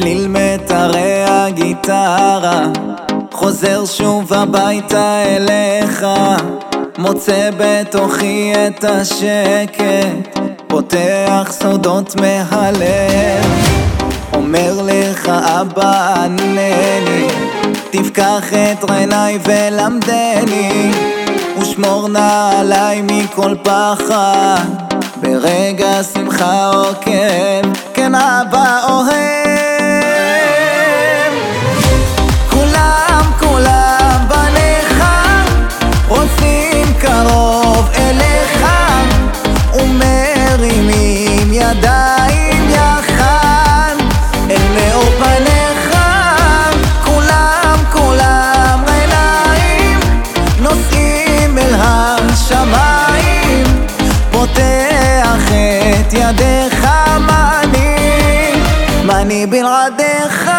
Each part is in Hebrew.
לצליל מטרי הגיטרה חוזר שוב הביתה אליך מוצא בתוכי את השקט פותח סודות מהלב. אומר לך אבא ענני תפקח את עיניי ולמדני ושמור נא עליי מכל פחד ברגע שמחה או מאני בלעדיך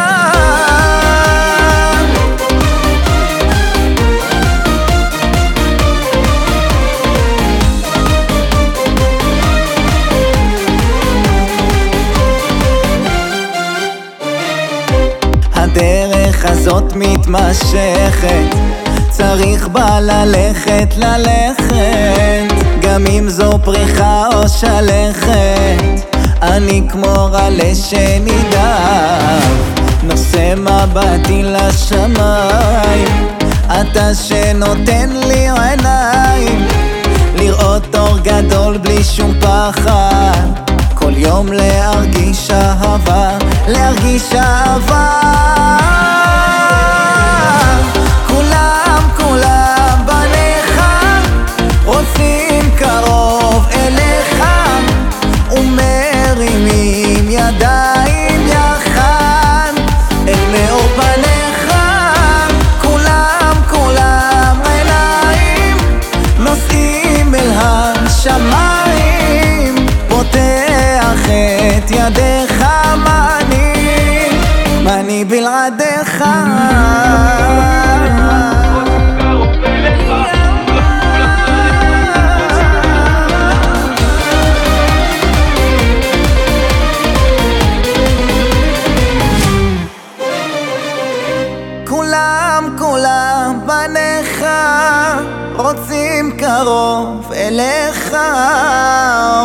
הדרך הזאת מתמשכת, צריך בה ללכת, ללכת. גם אם זו פריחה או שלכת אני כמו רלה שנידף נושא מבטי לשמיים. אתה שנותן לי עיניים לראות אור גדול בלי שום פחד. כל יום להרגיש אהבה, להרגיש אהבה בלעדיך. כולם, כולם בניך רוצים קרוב אליך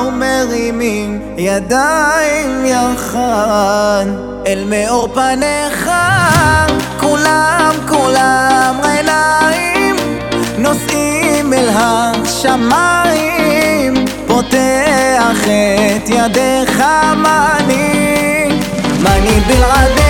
ומרימים ידיים יחד אל מאור פניך כולם כולם עיניים נושאים אל השמיים. פותח את ידיך מאני מאני בלעדיך